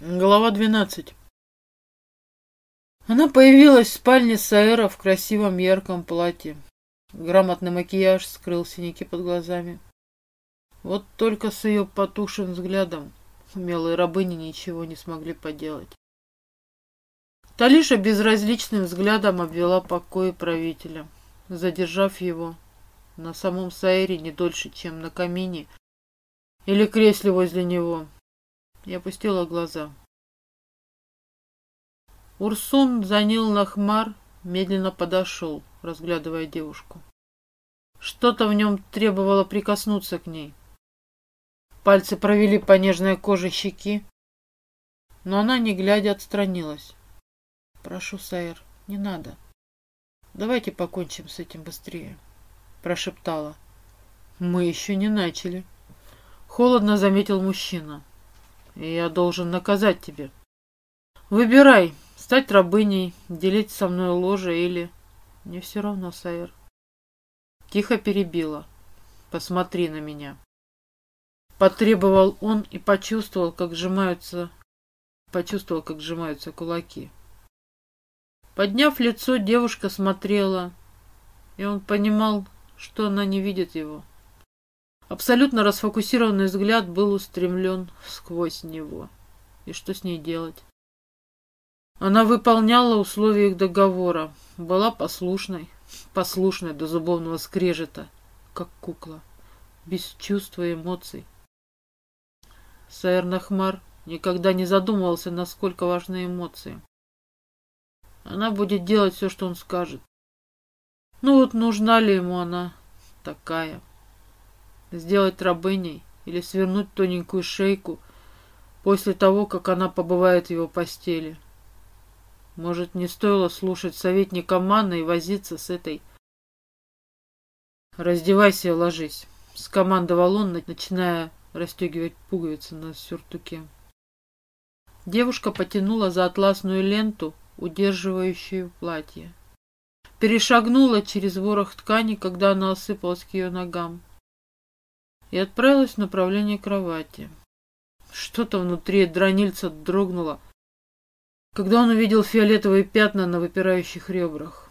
Глава 12. Она появилась в спальне Саэра в красивом ярком платье. Грамотный макияж скрыл синяки под глазами. Вот только с ее потухшим взглядом умелые рабыни ничего не смогли поделать. Талиша безразличным взглядом обвела покои правителя, задержав его на самом Саэре не дольше, чем на камине или кресле возле него, и опустила глаза. Урсун Занил Нахмар медленно подошел, разглядывая девушку. Что-то в нем требовало прикоснуться к ней. Пальцы провели по нежной коже щеки, но она, не глядя, отстранилась. «Прошу, Сайер, не надо. Давайте покончим с этим быстрее», — прошептала. «Мы еще не начали», — холодно заметил мужчина и я должен наказать тебя. Выбирай, стать рабыней, делить со мной ложе или... Мне все равно, Сайер. Тихо перебила. Посмотри на меня. Потребовал он и почувствовал, как сжимаются... Почувствовал, как сжимаются кулаки. Подняв лицо, девушка смотрела, и он понимал, что она не видит его. Абсолютно расфокусированный взгляд был устремлен сквозь него. И что с ней делать? Она выполняла условия их договора, была послушной, послушной до зубовного скрежета, как кукла, без чувства и эмоций. Сайр Нахмар никогда не задумывался, насколько важны эмоции. Она будет делать все, что он скажет. Ну вот нужна ли ему она такая? Сделать рабыней или свернуть тоненькую шейку после того, как она побывает в его постели. Может, не стоило слушать советника Манна и возиться с этой... «Раздевайся и ложись», — скомандовал он, начиная расстегивать пуговицы на сюртуке. Девушка потянула за атласную ленту, удерживающую платье. Перешагнула через ворох ткани, когда она осыпалась к ее ногам и отправилась в направлении кровати. Что-то внутри дронильца дрогнуло, когда он увидел фиолетовые пятна на выпирающих ребрах.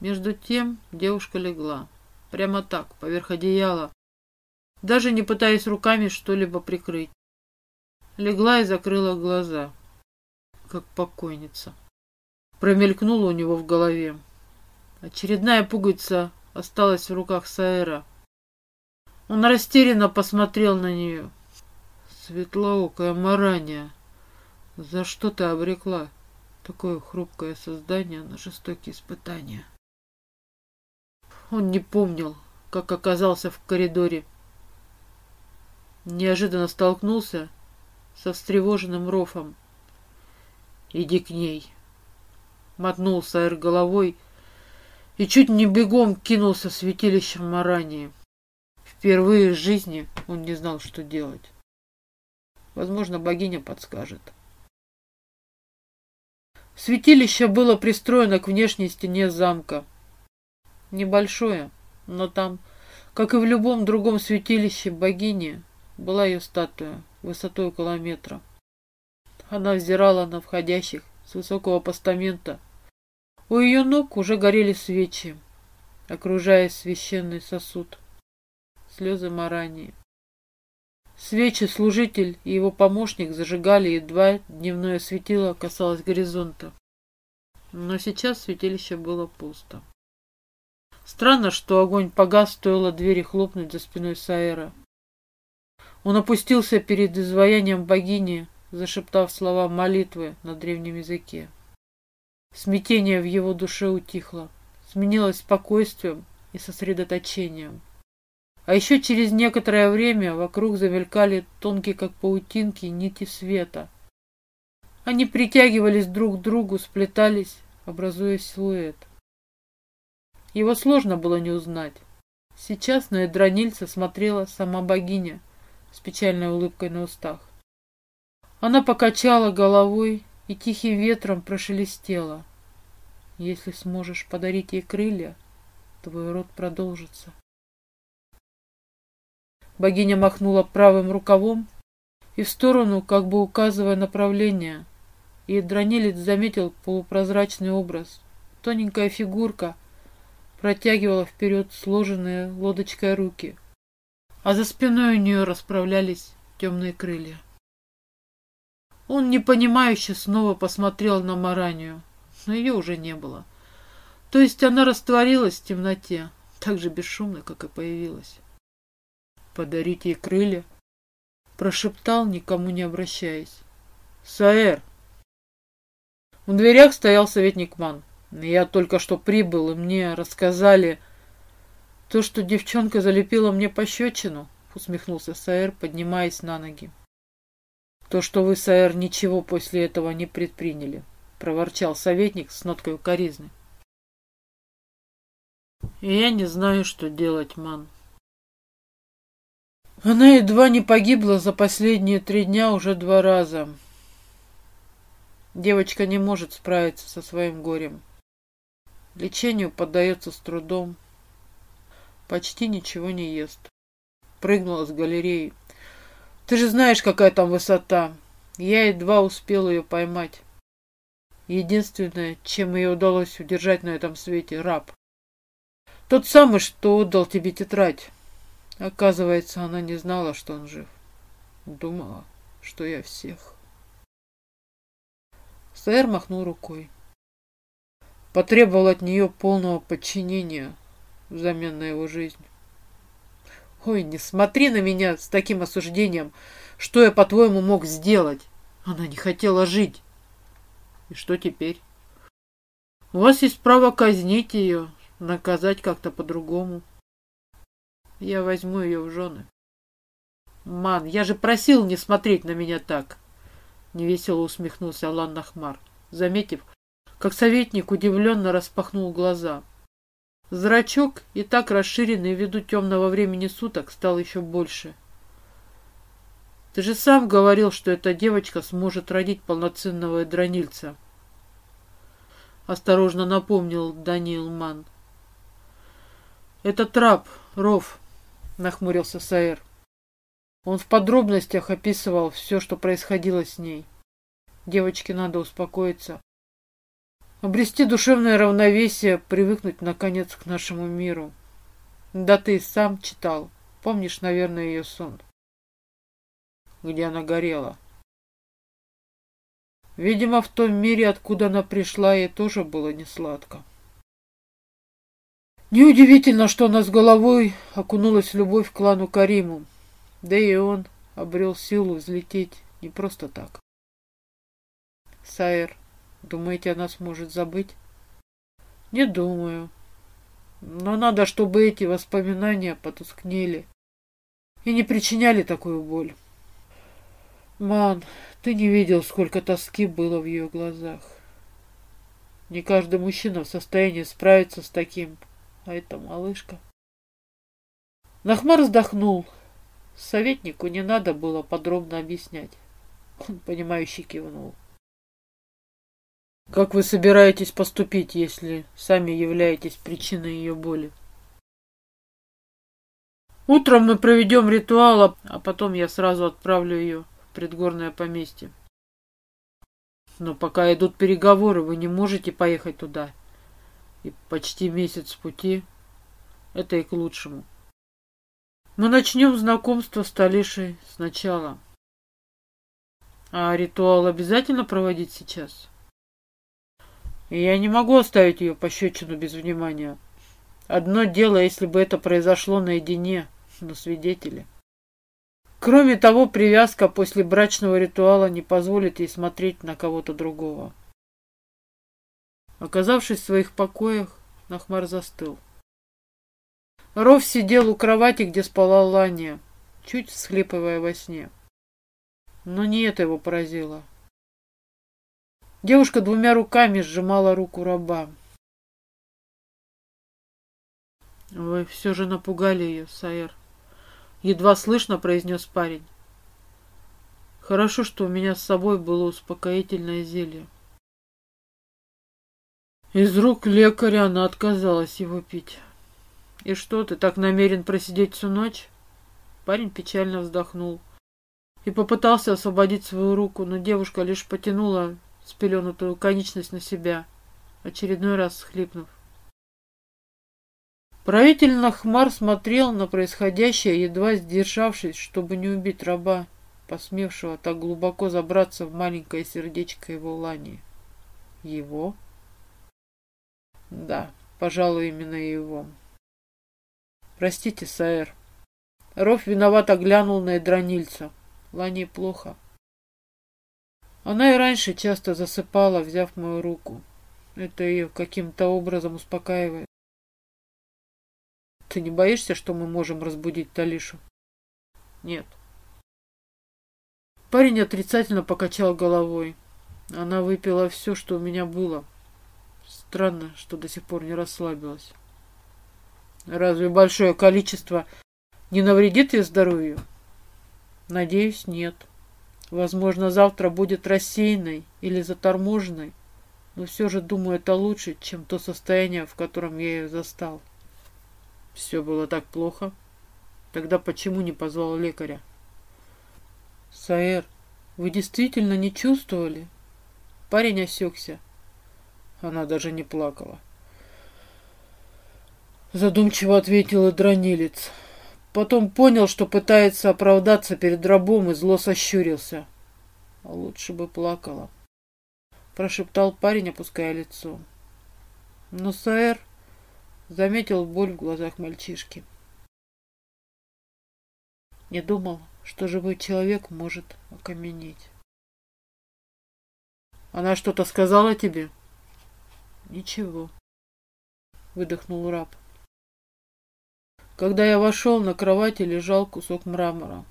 Между тем девушка легла, прямо так, поверх одеяла, даже не пытаясь руками что-либо прикрыть. Легла и закрыла глаза, как покойница. Промелькнула у него в голове. Очередная пуговица осталась в руках Саэра. Он растерянно посмотрел на нее. Светлоокая Марания, за что ты обрекла такое хрупкое создание на жестокие испытания? Он не помнил, как оказался в коридоре. Неожиданно столкнулся со встревоженным Рофом. «Иди к ней!» Мотнул Сайр головой и чуть не бегом кинулся в святилище Марании. Впервые в жизни он не знал, что делать. Возможно, богиня подскажет. Святилище было пристроено к внешней стене замка. Небольшое, но там, как и в любом другом святилище богини, была ее статуя высотой около метра. Она взирала на входящих с высокого постамента. У ее ног уже горели свечи, окружая священный сосуд слезы Марании. Свечи служитель и его помощник зажигали, едва дневное светило касалось горизонта. Но сейчас святилище было пусто. Странно, что огонь погас, стоило двери хлопнуть за спиной Саэра. Он опустился перед изваянием богини, зашептав слова молитвы на древнем языке. Смятение в его душе утихло, сменилось спокойствием и сосредоточением. А еще через некоторое время вокруг замелькали тонкие, как паутинки, нити света. Они притягивались друг к другу, сплетались, образуя силуэт. Его сложно было не узнать. Сейчас на Эдронильца смотрела сама богиня с печальной улыбкой на устах. Она покачала головой и тихим ветром прошелестела. Если сможешь подарить ей крылья, твой род продолжится. Богиня махнула правым рукавом, и в сторону, как бы указывая направление. И дронилец заметил полупрозрачный образ. Тоненькая фигурка протягивала вперед сложенные лодочкой руки, а за спиной у нее расправлялись темные крылья. Он непонимающе снова посмотрел на Маранию, но ее уже не было. То есть она растворилась в темноте, так же бесшумно, как и появилась. «Подарите ей крылья», — прошептал, никому не обращаясь. «Саэр!» В дверях стоял советник Ман. Я только что прибыл, и мне рассказали то, что девчонка залепила мне пощечину, усмехнулся Саэр, поднимаясь на ноги. То, что вы, Саэр, ничего после этого не предприняли, проворчал советник с ноткой укоризны. Я не знаю, что делать, Ман. Она едва не погибла за последние три дня уже два раза. Девочка не может справиться со своим горем. Лечению поддается с трудом. Почти ничего не ест. Прыгнула с галереи. Ты же знаешь, какая там высота. Я едва успел ее поймать. Единственное, чем ее удалось удержать на этом свете, раб. Тот самый, что отдал тебе тетрадь. Оказывается, она не знала, что он жив. Думала, что я всех. Сэр махнул рукой. Потребовал от нее полного подчинения взамен на его жизнь. Ой, не смотри на меня с таким осуждением. Что я, по-твоему, мог сделать? Она не хотела жить. И что теперь? У вас есть право казнить ее, наказать как-то по-другому. Я возьму ее в жены. Ман, я же просил не смотреть на меня так. Невесело усмехнулся Алан Нахмар, заметив, как советник удивленно распахнул глаза. Зрачок, и так расширенный ввиду темного времени суток, стал еще больше. Ты же сам говорил, что эта девочка сможет родить полноценного дронильца. Осторожно напомнил Даниил Ман. «Это трап, ров», — нахмурился Саэр. Он в подробностях описывал все, что происходило с ней. Девочке надо успокоиться. Обрести душевное равновесие, привыкнуть, наконец, к нашему миру. Да ты сам читал. Помнишь, наверное, ее сон? Где она горела. Видимо, в том мире, откуда она пришла, ей тоже было несладко. Неудивительно, что она с головой окунулась в любовь к клану Кариму. Да и он обрел силу взлететь не просто так. Сайер, думаете, она сможет забыть? Не думаю. Но надо, чтобы эти воспоминания потускнели и не причиняли такую боль. Ман, ты не видел, сколько тоски было в ее глазах. Не каждый мужчина в состоянии справиться с таким а это малышка. Нахмар вздохнул. Советнику не надо было подробно объяснять. Он, понимающе кивнул. Как вы собираетесь поступить, если сами являетесь причиной ее боли? Утром мы проведем ритуал, а потом я сразу отправлю ее в предгорное поместье. Но пока идут переговоры, вы не можете поехать туда и почти месяц пути. Это и к лучшему. Мы начнем знакомство с Талишей сначала. А ритуал обязательно проводить сейчас? Я не могу оставить ее пощечину без внимания. Одно дело, если бы это произошло наедине, на свидетеле. Кроме того, привязка после брачного ритуала не позволит ей смотреть на кого-то другого. Оказавшись в своих покоях, Нахмар застыл. Ров сидел у кровати, где спала Лания, чуть всхлипывая во сне. Но не это его поразило. Девушка двумя руками сжимала руку раба. «Вы все же напугали ее, Саэр», — едва слышно произнес парень. «Хорошо, что у меня с собой было успокоительное зелье». Из рук лекаря она отказалась его пить. «И что, ты так намерен просидеть всю ночь?» Парень печально вздохнул. и попытался освободить свою руку, но девушка лишь потянула спеленутую конечность на себя, очередной раз схлипнув. Правитель Нахмар смотрел на происходящее, едва сдержавшись, чтобы не убить раба, посмевшего так глубоко забраться в маленькое сердечко его лани. Его? Да, пожалуй, именно его. Простите, Саэр. Ров виновато глянул на Эдронильца. Лане плохо. Она и раньше часто засыпала, взяв мою руку. Это ее каким-то образом успокаивает. Ты не боишься, что мы можем разбудить Талишу? Нет. Парень отрицательно покачал головой. Она выпила все, что у меня было. Странно, что до сих пор не расслабилась. Разве большое количество не навредит ее здоровью? Надеюсь, нет. Возможно, завтра будет рассеянной или заторможенной, но все же думаю, это лучше, чем то состояние, в котором я ее застал. Все было так плохо. Тогда почему не позвал лекаря? Саэр, вы действительно не чувствовали? Парень осекся. Она даже не плакала. Задумчиво ответил дронилец. Потом понял, что пытается оправдаться перед рабом и зло сощурился. А лучше бы плакала. Прошептал парень, опуская лицо. Но Саэр заметил боль в глазах мальчишки. Не думал, что живой человек может окаменеть. Она что-то сказала тебе? Ничего. Выдохнул раб. Когда я вошел, на кровати лежал кусок мрамора.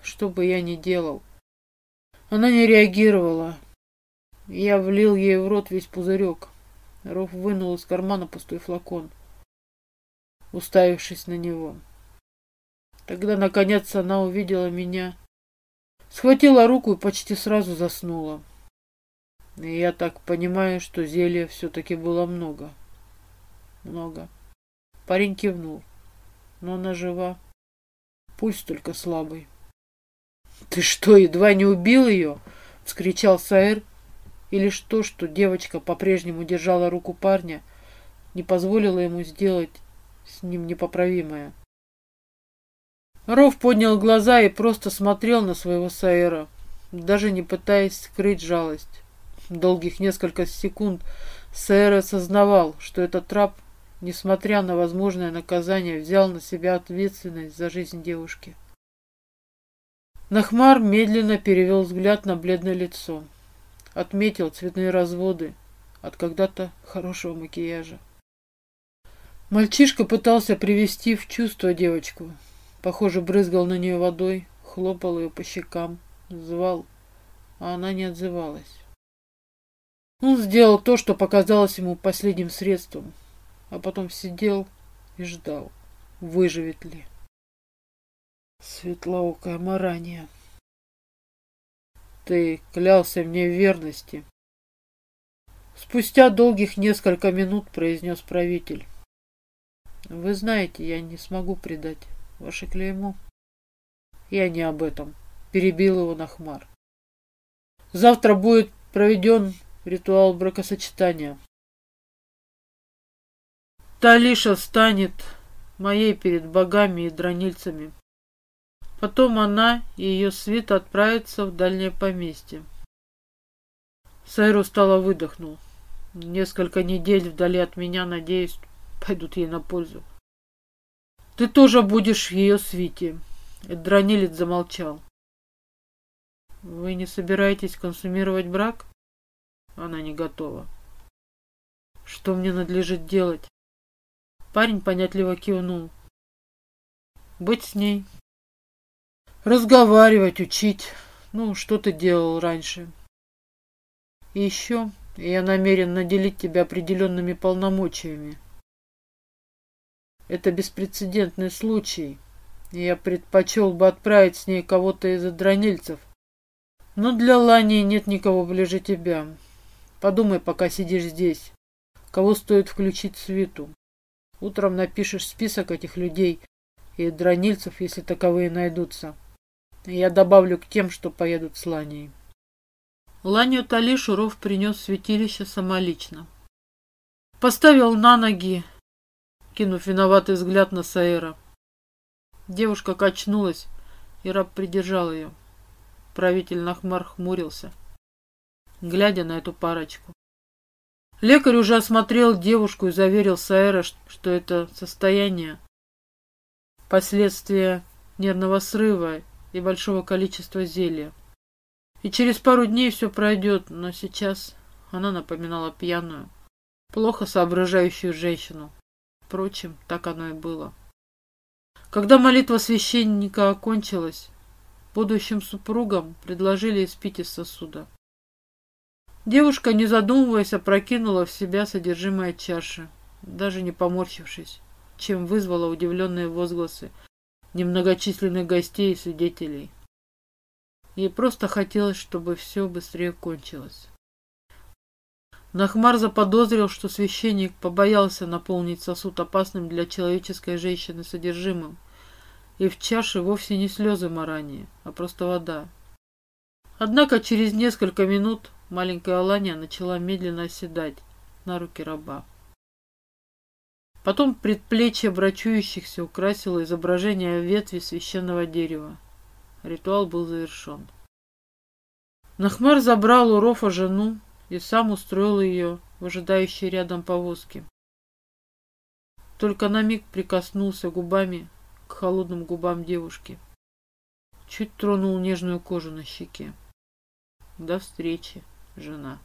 Что бы я ни делал, она не реагировала. Я влил ей в рот весь пузырек. Ров вынул из кармана пустой флакон, уставившись на него. Тогда, наконец, она увидела меня, схватила руку и почти сразу заснула. Я так понимаю, что зелья все-таки было много. Много. Парень кивнул но она жива. Пульс только слабый. «Ты что, едва не убил ее?» — вскричал Саэр. И лишь то, что девочка по-прежнему держала руку парня, не позволило ему сделать с ним непоправимое. Ров поднял глаза и просто смотрел на своего Саэра, даже не пытаясь скрыть жалость. Долгих несколько секунд Саэр осознавал, что этот раб несмотря на возможное наказание, взял на себя ответственность за жизнь девушки. Нахмар медленно перевел взгляд на бледное лицо. Отметил цветные разводы от когда-то хорошего макияжа. Мальчишка пытался привести в чувство девочку. Похоже, брызгал на нее водой, хлопал ее по щекам, звал, а она не отзывалась. Он сделал то, что показалось ему последним средством — а потом сидел и ждал, выживет ли. Светлоокая Марания, ты клялся мне в верности. Спустя долгих несколько минут произнес правитель. Вы знаете, я не смогу предать ваше клеймо. Я не об этом. Перебил его Нахмар. Завтра будет проведен ритуал бракосочетания. Талиша станет моей перед богами и дранильцами. Потом она и ее свита отправятся в дальнее поместье. Сайру стало выдохнул. Несколько недель вдали от меня, надеюсь, пойдут ей на пользу. Ты тоже будешь в ее свите. Дранилец замолчал. Вы не собираетесь консумировать брак? Она не готова. Что мне надлежит делать? Парень понятливо кивнул. Быть с ней. Разговаривать, учить. Ну, что ты делал раньше. И еще я намерен наделить тебя определенными полномочиями. Это беспрецедентный случай. Я предпочел бы отправить с ней кого-то из адронильцев. Но для Лани нет никого ближе тебя. Подумай, пока сидишь здесь. Кого стоит включить в свиту? Утром напишешь список этих людей и дронильцев, если таковые найдутся. Я добавлю к тем, что поедут с Ланей. Ланю Тали Шуров принес в святилище самолично. Поставил на ноги, кинув виноватый взгляд на Саэра. Девушка качнулась, и раб придержал ее. Правитель Нахмар хмурился, глядя на эту парочку. Лекарь уже осмотрел девушку и заверил Саэра, что это состояние последствия нервного срыва и большого количества зелья. И через пару дней все пройдет, но сейчас она напоминала пьяную, плохо соображающую женщину. Впрочем, так оно и было. Когда молитва священника окончилась, будущим супругам предложили испить из сосуда. Девушка, не задумываясь, опрокинула в себя содержимое чаши, даже не поморщившись, чем вызвала удивленные возгласы немногочисленных гостей и свидетелей. Ей просто хотелось, чтобы все быстрее кончилось. Нахмар заподозрил, что священник побоялся наполнить сосуд опасным для человеческой женщины содержимым, и в чаше вовсе не слезы марания, а просто вода. Однако через несколько минут маленькая Алания начала медленно оседать на руки раба. Потом предплечье брачующихся украсило изображение ветви священного дерева. Ритуал был завершен. Нахмар забрал у Рофа жену и сам устроил ее в ожидающей рядом повозке. Только на миг прикоснулся губами к холодным губам девушки. Чуть тронул нежную кожу на щеке. До встречи, жена.